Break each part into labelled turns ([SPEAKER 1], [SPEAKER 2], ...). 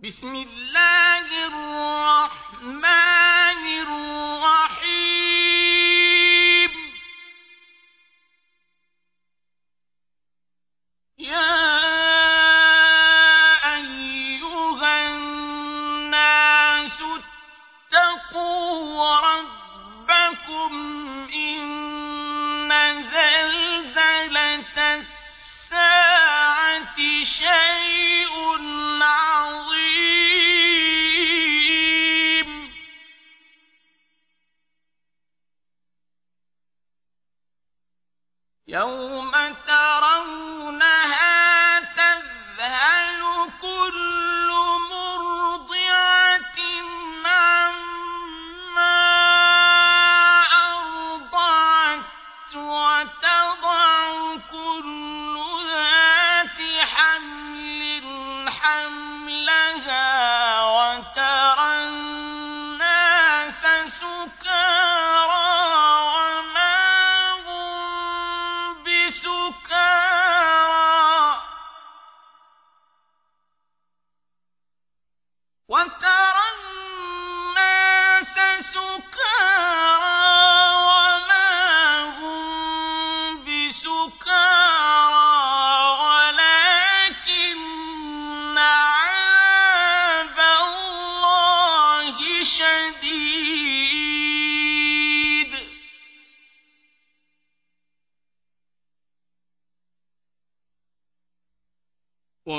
[SPEAKER 1] بسم الله الرحمن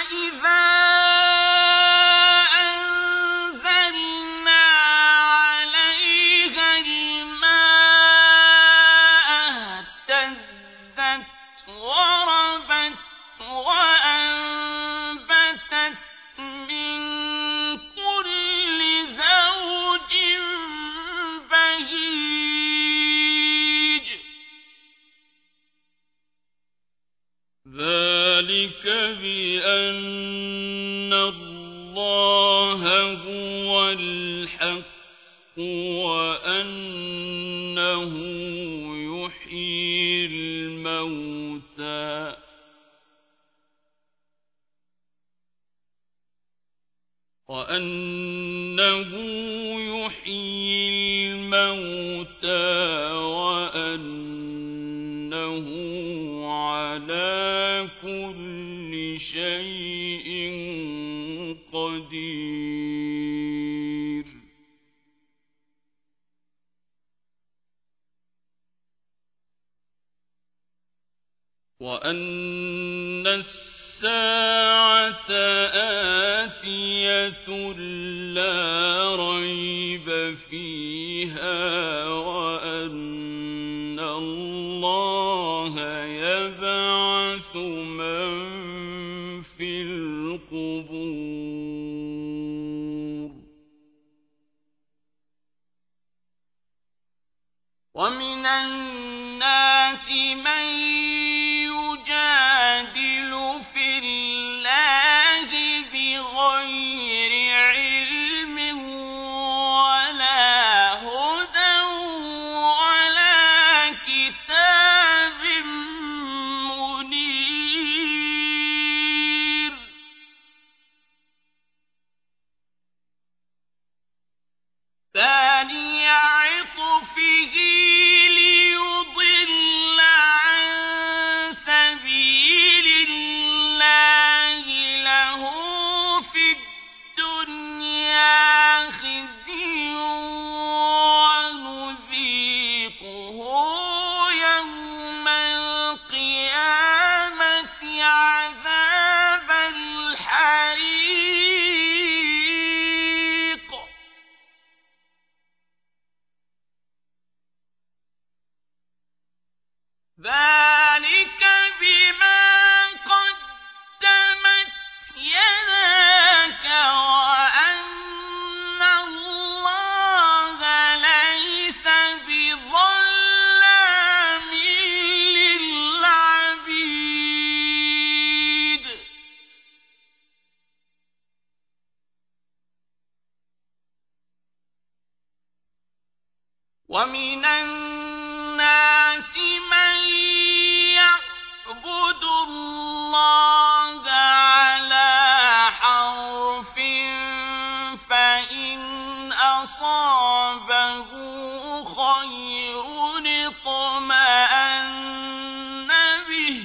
[SPEAKER 2] إذا
[SPEAKER 1] ومن الناس من اطمأن به.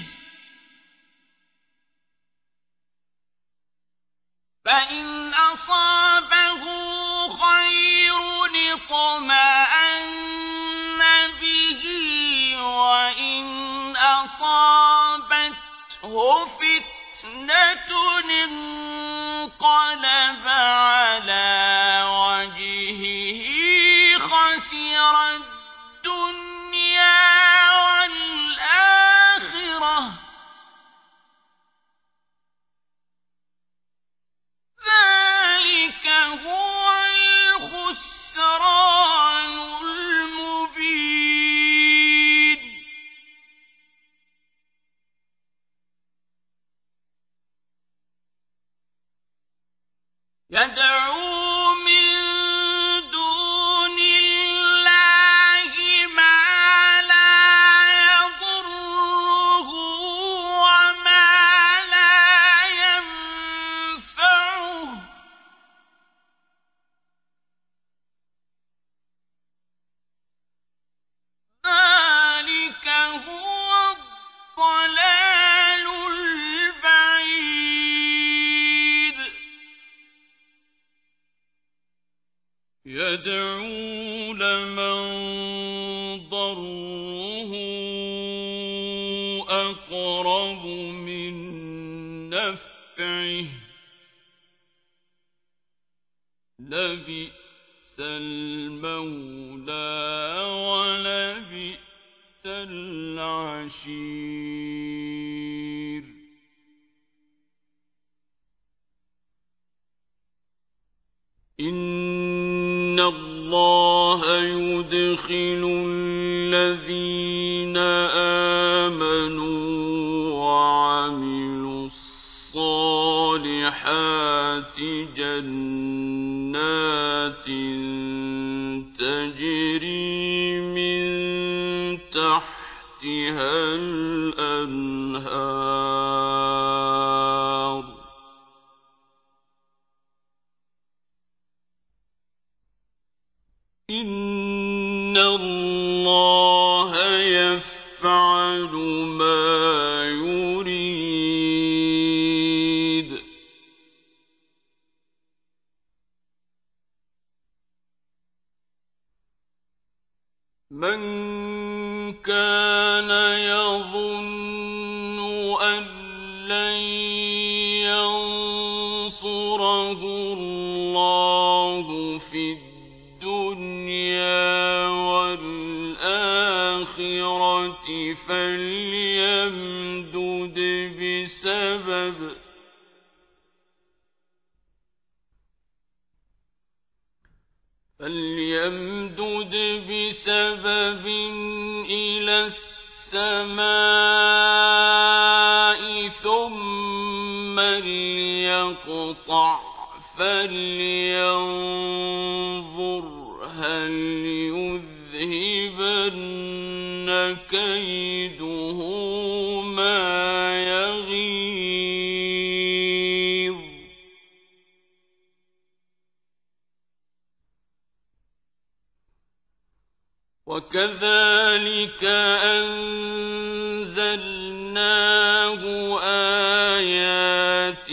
[SPEAKER 1] فإن أصابه خير اطمأن به وإن أصابته فتنة انقلب
[SPEAKER 2] يدخل الذين آمنوا وعملوا الصالحات جنات تجري من تحتها الأنهار. فليمدد بسبب فليمدد بسبب إلى السماء ثم ليقطع فلينظر هل كيده ما يغيظ. وكذلك أنزلناه آيات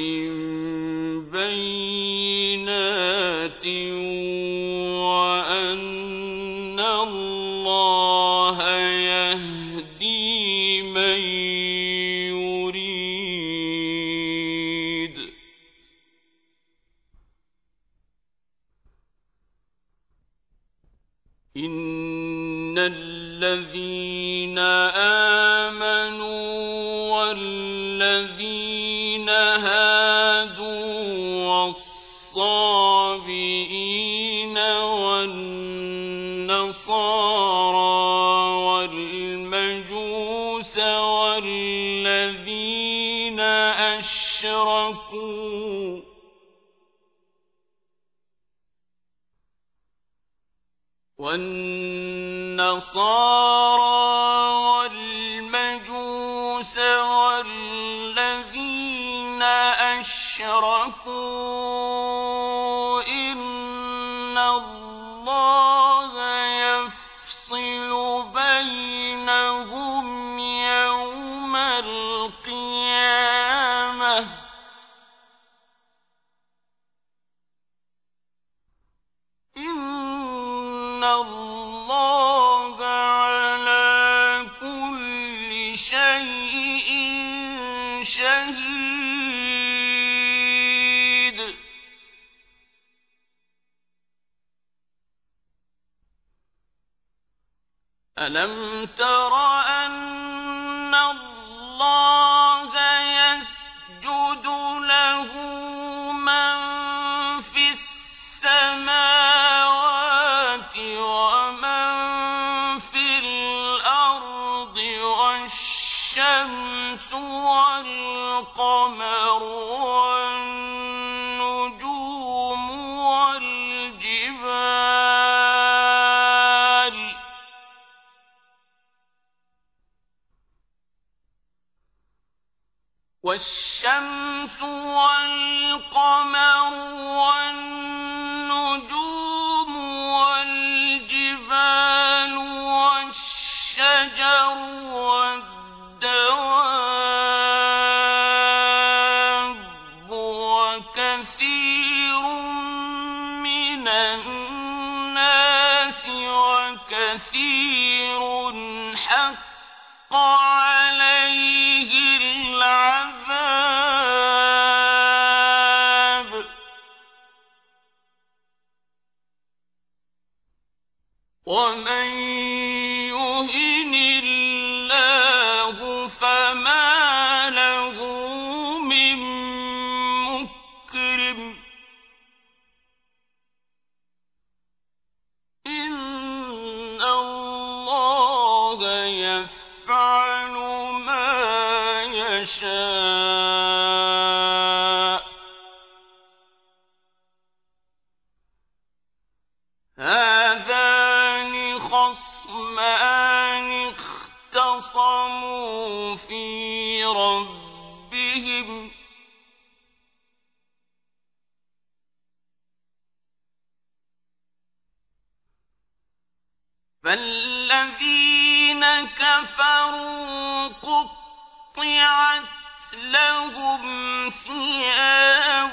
[SPEAKER 2] الصالحين ألم تر أن الله في ربهم. فالذين كفروا قطعت لهم ثياب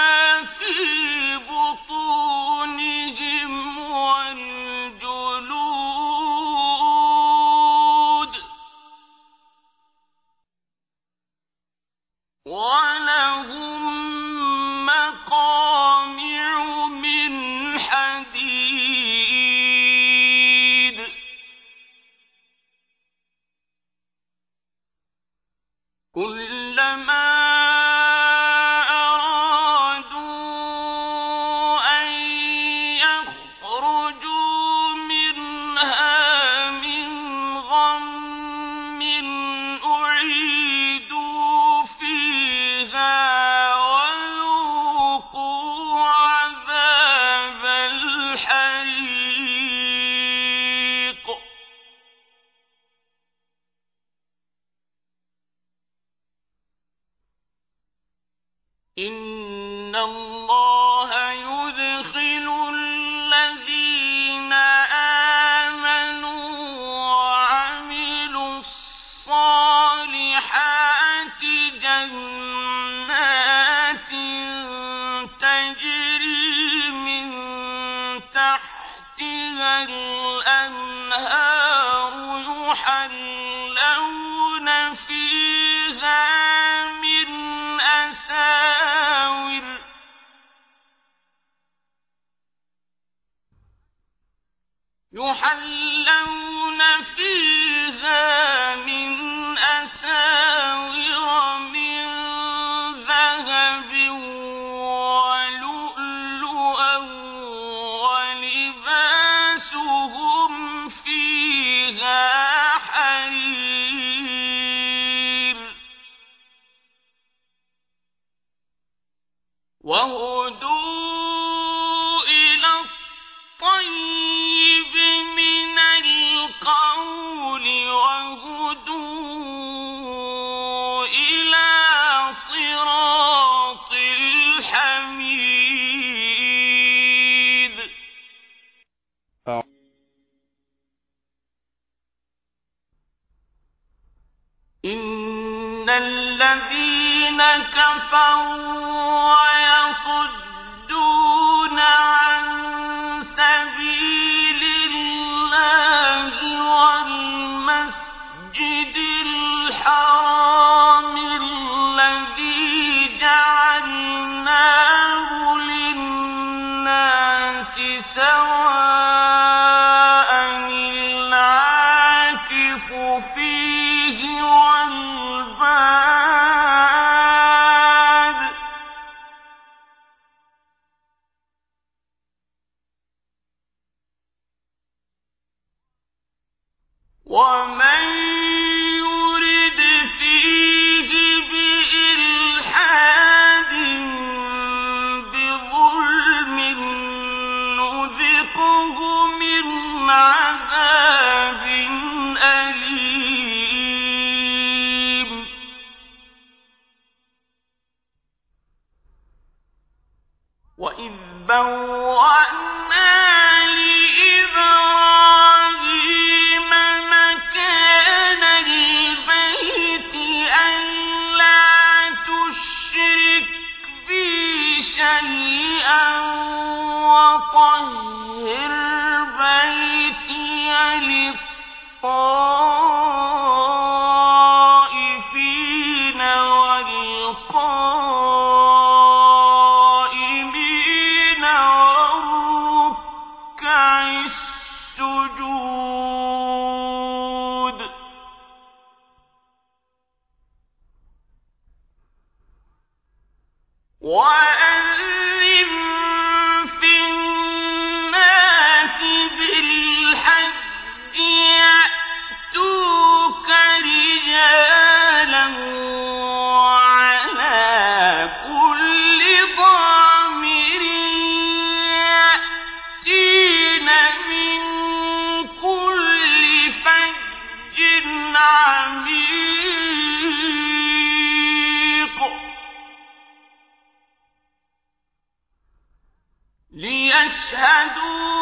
[SPEAKER 2] فاشهدوا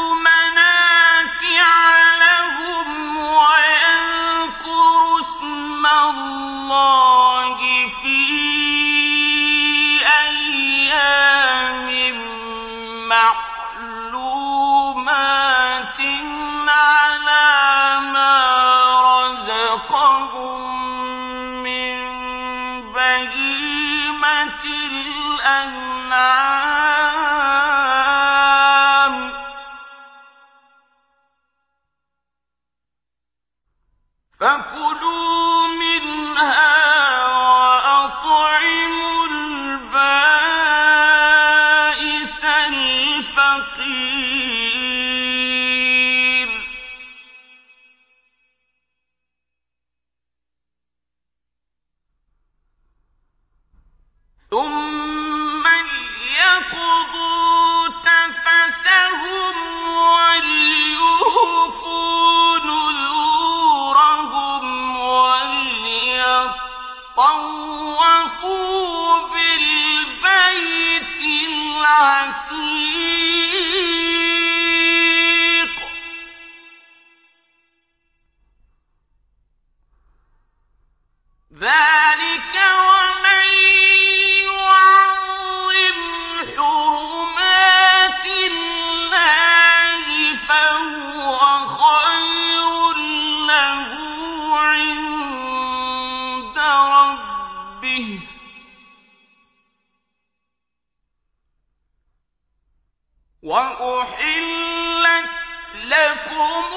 [SPEAKER 2] وبشر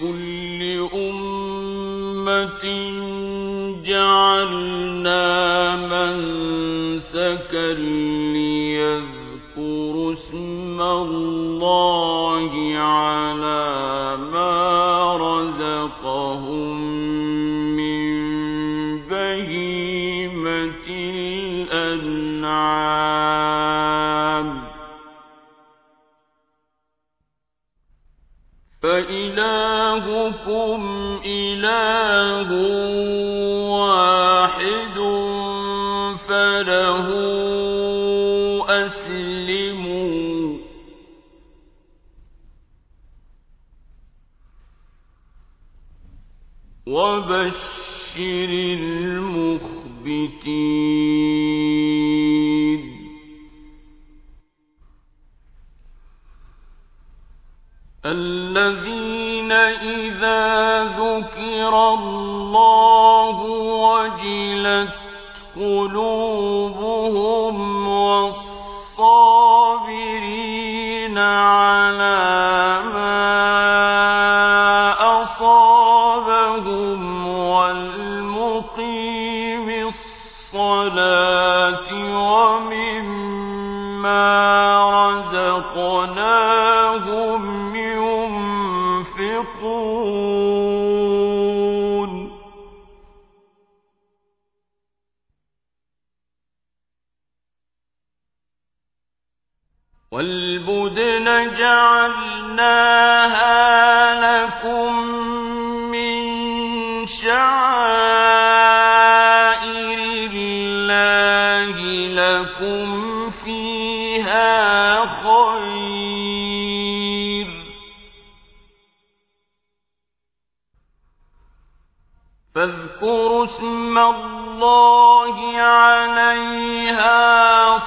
[SPEAKER 2] كل خلقنا الله عليها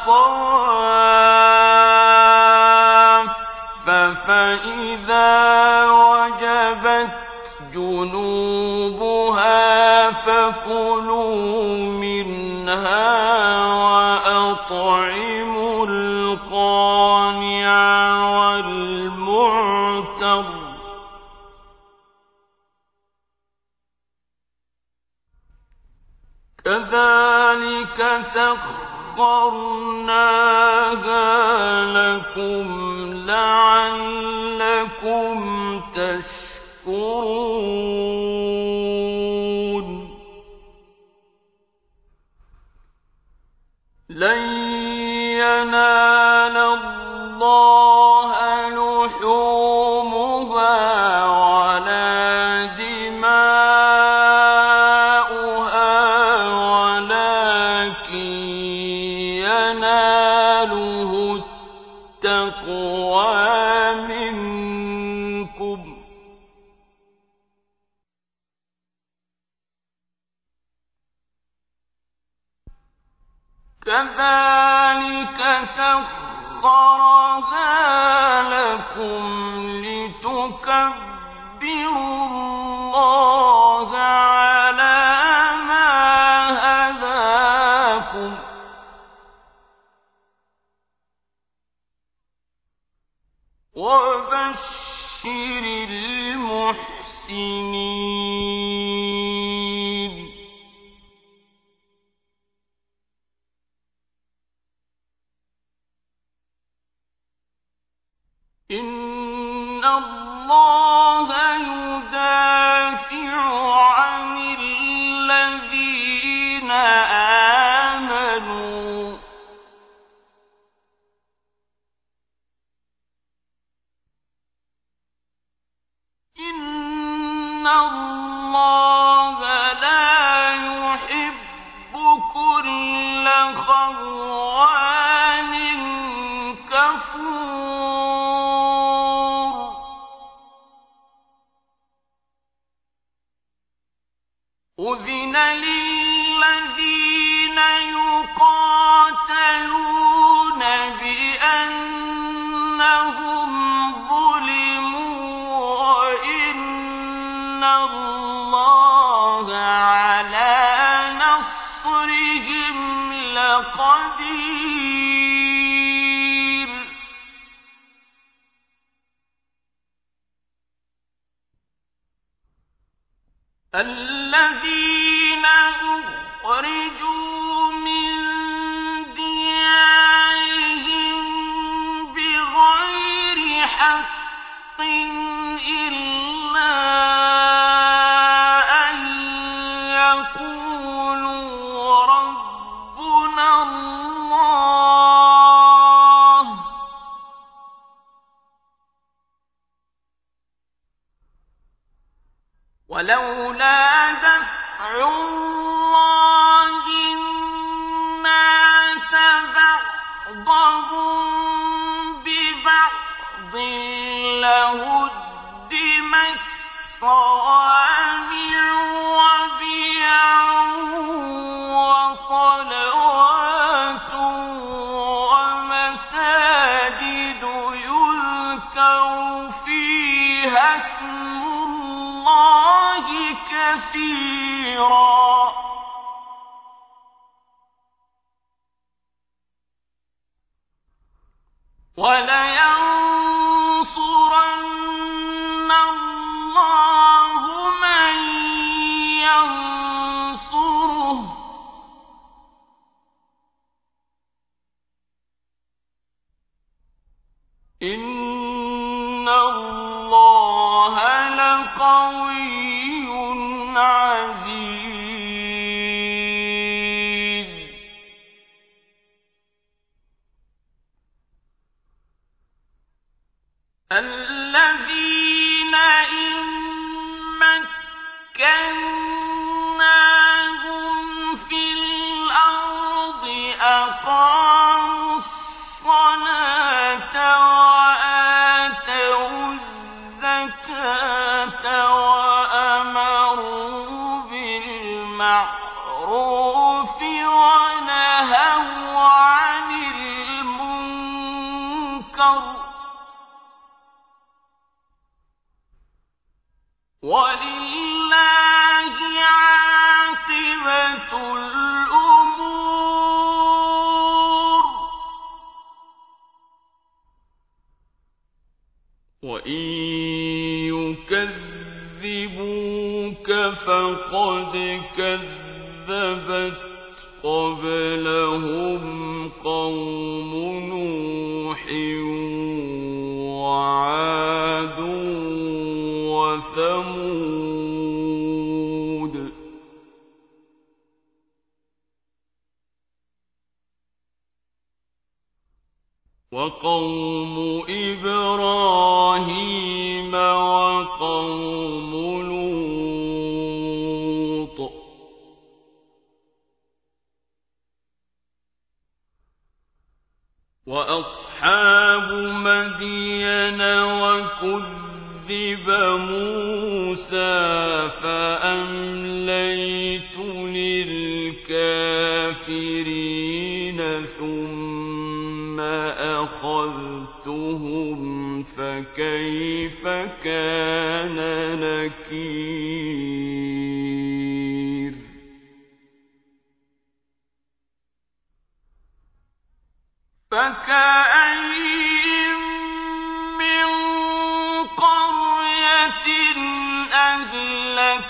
[SPEAKER 2] صواف فإذا وجبت جنوبها فكلوا منها وأطعموا إنك سخرناها لكم لعلكم تشكرون. كذلك سخرها لكم لتكبروا أخرجوا أَهْلَكْنَاهَا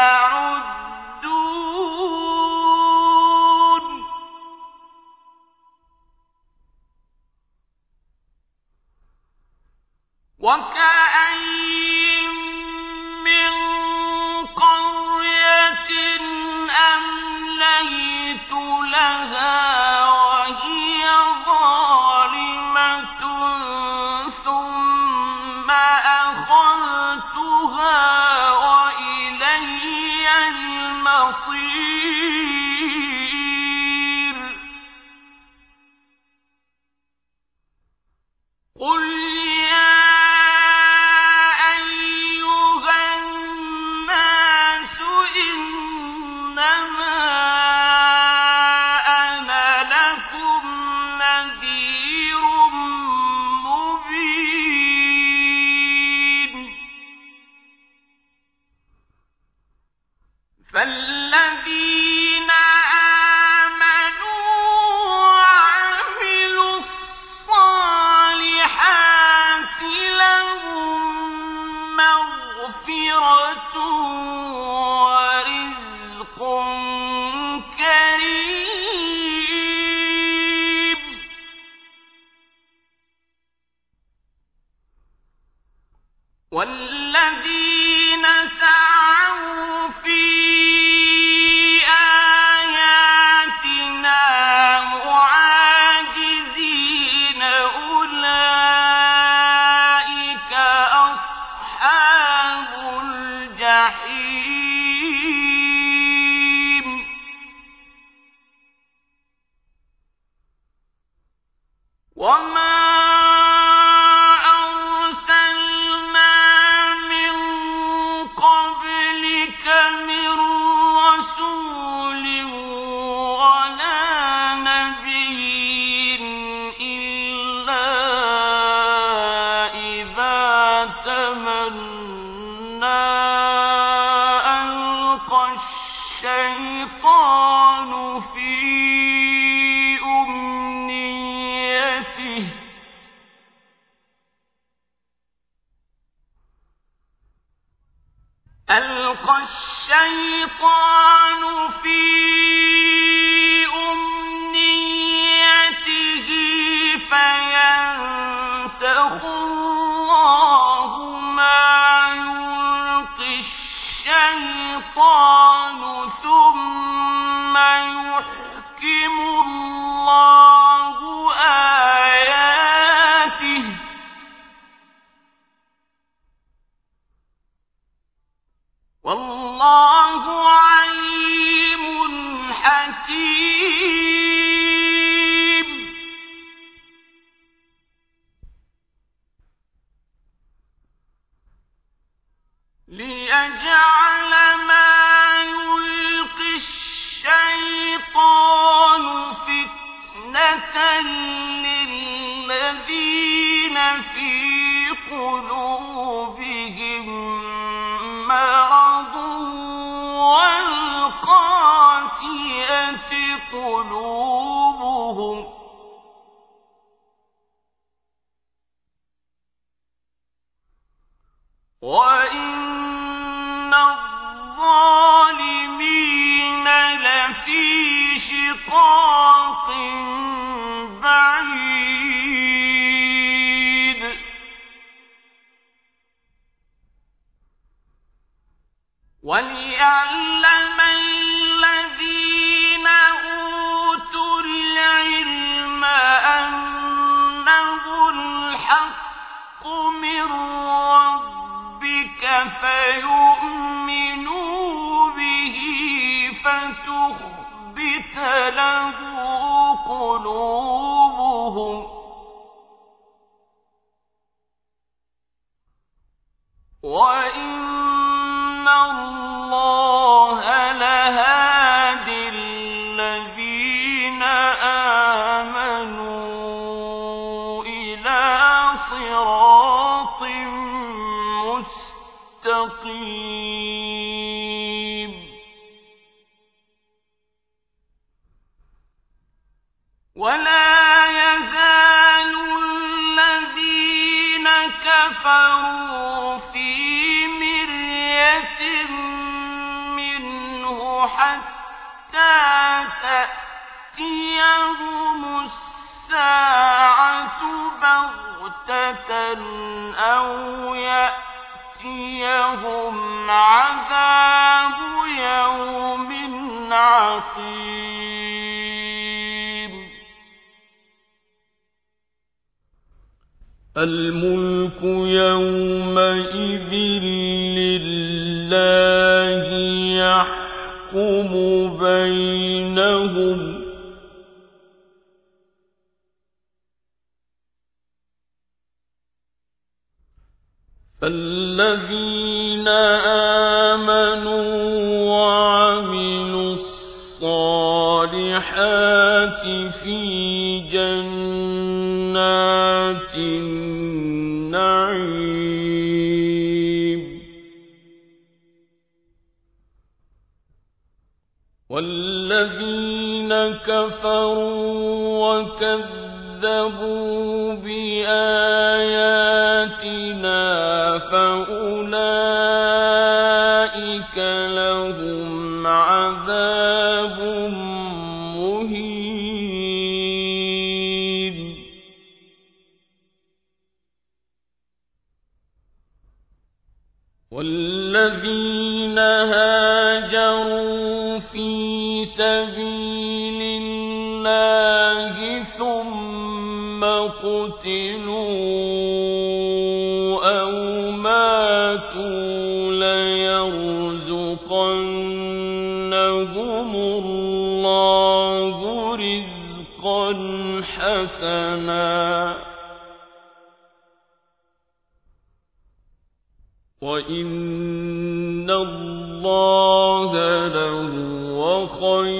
[SPEAKER 2] مِّمَّا
[SPEAKER 1] كونوا عقيم.
[SPEAKER 3] الملك يومئذ لله يحكم بينهم. فالذين كفروا وكذبوا بآياتنا فأولئك لهم عذاب مهين. والذين هاجروا في سبيل أو ماتوا ليرزقنهم الله رزقا حسنا. وإن الله لهو خير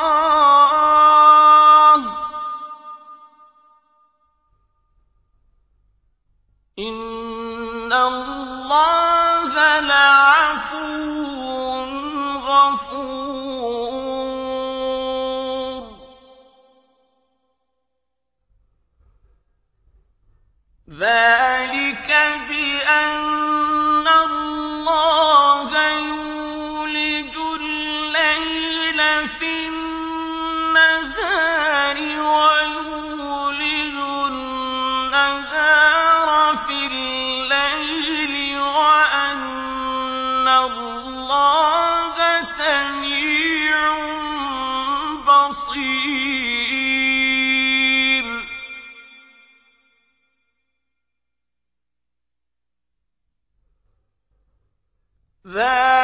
[SPEAKER 3] ذَٰلِكَ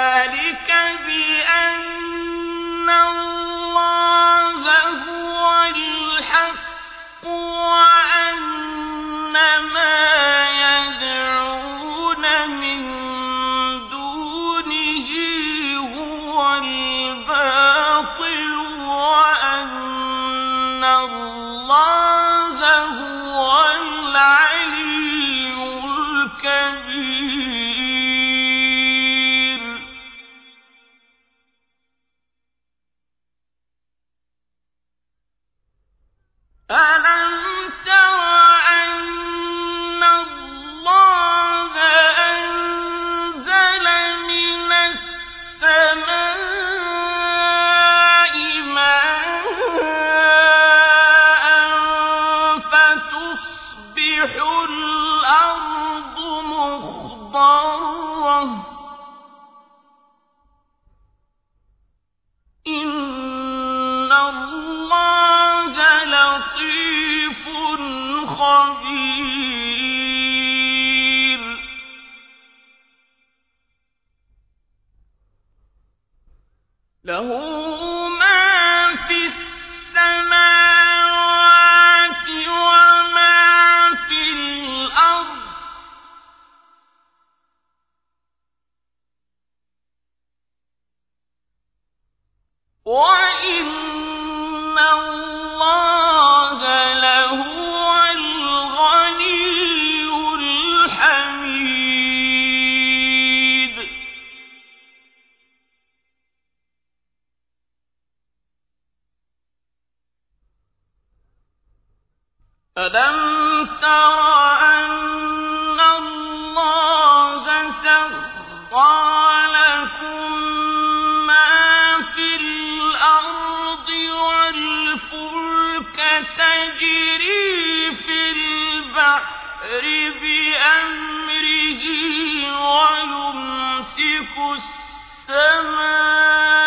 [SPEAKER 3] أَلَمْ تَرَ أَنَّ اللَّهَ سَخَّرَ لَكُم مَّا فِي الْأَرْضِ وَالْفُلْكَ تَجْرِي فِي الْبَحْرِ بِأَمْرِهِ وَيُمْسِكُ السَّمَاءَ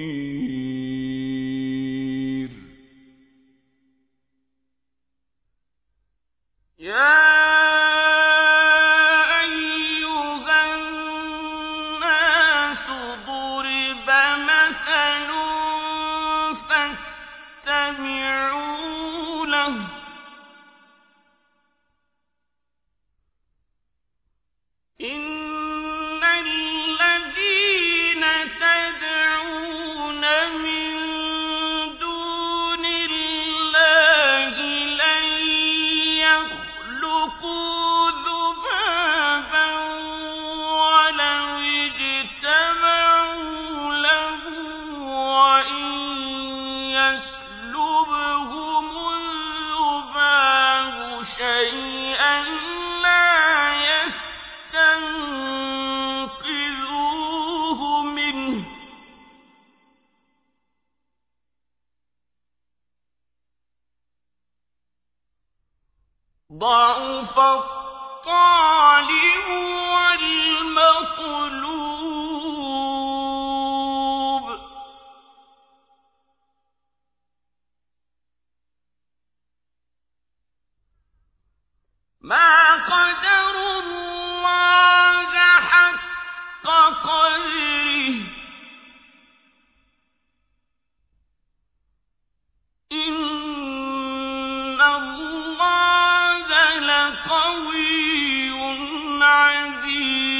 [SPEAKER 1] ضعف لقوي عزيز.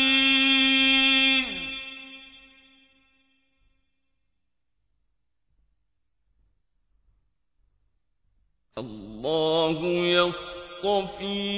[SPEAKER 3] الله يصطفي